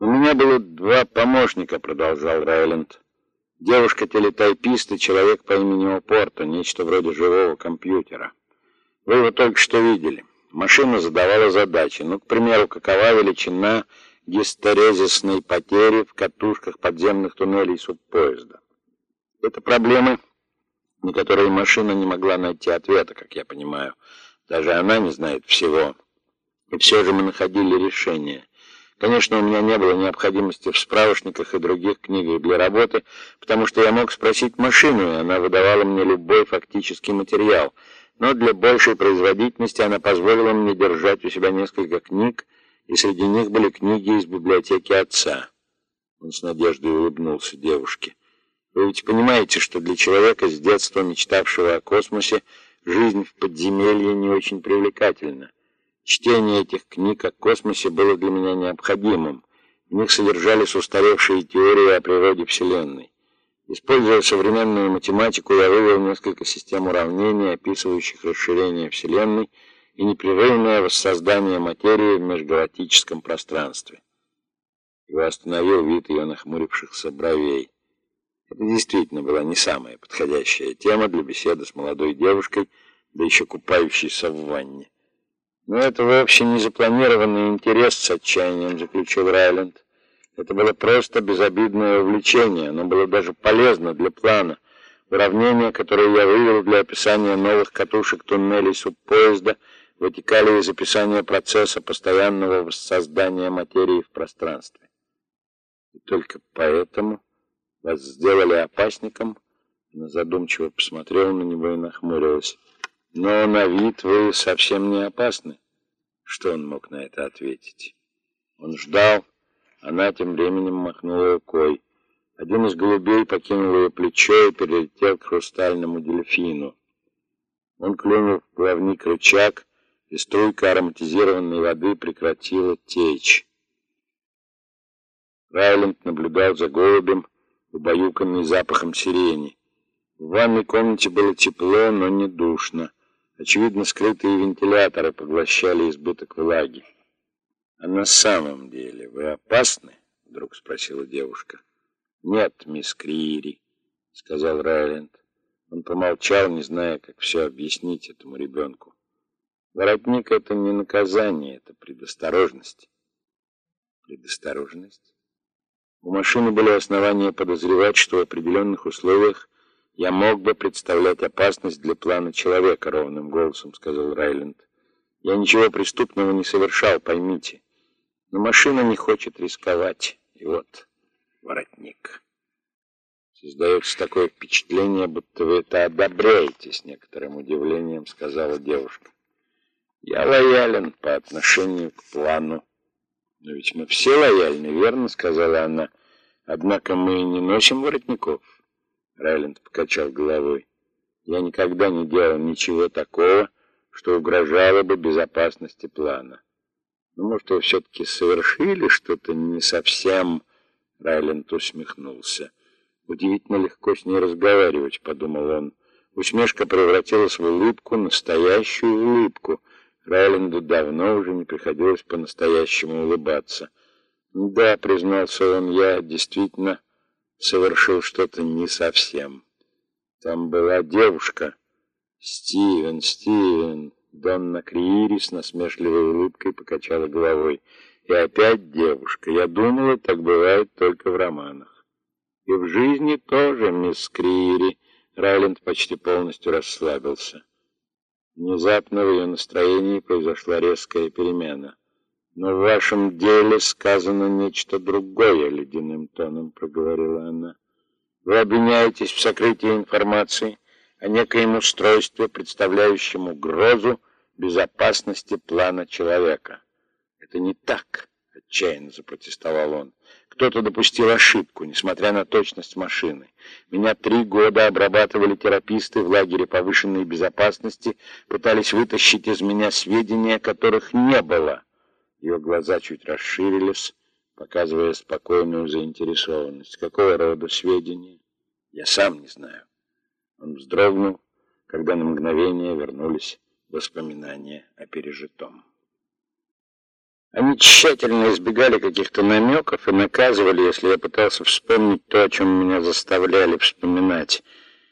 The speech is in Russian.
У меня было два помощника, продолжал Райленд. Девушка-телетайпист и человек по имени Опорто, нечто вроде живого компьютера. Вы его только что видели. Машина задавала задачи. Ну, к примеру, какова величина гистерезисной потери в катушках подземных туннелей субпоезда. Это проблемы, на которые машина не могла найти ответа, как я понимаю. Даже она не знает всего. И все же мы находили решение. Конечно, у меня не было необходимости в справочниках и других книгах для работы, потому что я мог спросить машину, и она выдавала мне любой фактический материал. Но для большей производительности она позволила мне держать у себя несколько книг, и среди них были книги из библиотеки отца. Он с надеждой улыбнулся девушке. Вы ведь понимаете, что для человека с детства мечтавшего о космосе жизнь в подземелье не очень привлекательна. Чтение этих книг о космосе было для меня необходимым. В них содержались устаревшие теории о природе Вселенной. Используя современную математику, я вывел несколько систем уравнений, описывающих расширение Вселенной и непрерывное воссоздание материи в межгалактическом пространстве. Его остановил вид ее нахмурившихся бровей. Это действительно была не самая подходящая тема для беседы с молодой девушкой, да еще купающейся в ванне. Но это вовсе не запланированный интерес, с отчаянием заключил Райленд. Это было просто безобидное увлечение, оно было даже полезно для плана. Уравнения, которые я вывел для описания новых катушек туннелей субпоезда, вытекали из описания процесса постоянного воссоздания материи в пространстве. И только поэтому вас сделали опасником? Она задумчиво посмотрела на него и нахмурилась. Но на вид вы совсем не опасны. Что он мог на это ответить? Он ждал. Она тем временем махнула рукой. Один из голубей покинул ее плечо и перелетел к хрустальному дельфину. Он клюнул в плавник рычаг, и струйка ароматизированной воды прекратила течь. Райленд наблюдал за голубем, убаюканный запахом сирени. В ванной комнате было тепло, но не душно. Очевидно, скрытые вентиляторы поглощали избыток влаги. «А на самом деле вы опасны?» — вдруг спросила девушка. «Нет, мисс Криери», — сказал Райленд. Он помолчал, не зная, как все объяснить этому ребенку. «Воротник — это не наказание, это предосторожность». «Предосторожность?» У машины были основания подозревать, что в определенных условиях я мог бы представлять опасность для плана человека, ровным голосом сказал Райленд. Я ничего преступного не совершал, поймите. Но машина не хочет рисковать. И вот воротник. Создается такое впечатление, будто вы это одобряете, с некоторым удивлением сказала девушка. Я лоялен по отношению к плану. Но ведь мы все лояльны, верно, сказала она. Однако мы не носим воротников. Райленд покачал головой. Я никогда не делал ничего такого, что угрожало бы безопасности плана. Ну, может, вы все-таки совершили что-то не совсем... Райленд усмехнулся. Удивительно легко с ней разговаривать, подумал он. Усмешка превратилась в улыбку, настоящую улыбку. Райленду давно уже не приходилось по-настоящему улыбаться. Да, признался он, я действительно совершил что-то не совсем. Там была девушка. Стивен, Стивен. Донна Криири с насмешливой улыбкой покачала головой. И опять девушка. Я думала, так бывает только в романах. И в жизни тоже, мисс Криири. Райленд почти полностью расслабился. Внезапно в ее настроении произошла резкая перемена. Но в вашем деле сказано нечто другое, ледяным тоном проговорила она. Вы обвиняетесь в сокрытии информации о некоем устройстве, представляющем угрозу безопасности плана человека. Это не так, отчаянно запротестовал он. Кто-то допустил ошибку, несмотря на точность машины. Меня три года обрабатывали тераписты в лагере повышенной безопасности, пытались вытащить из меня сведения, которых не было. Ее глаза чуть расширились, показывая спокойную заинтересованность. Какого рода сведения? Я сам не знаю. Он вздрогнул, когда на мгновение вернулись воспоминания о пережитом. Они тщательно избегали каких-то намеков и наказывали, если я пытался вспомнить то, о чем меня заставляли вспоминать —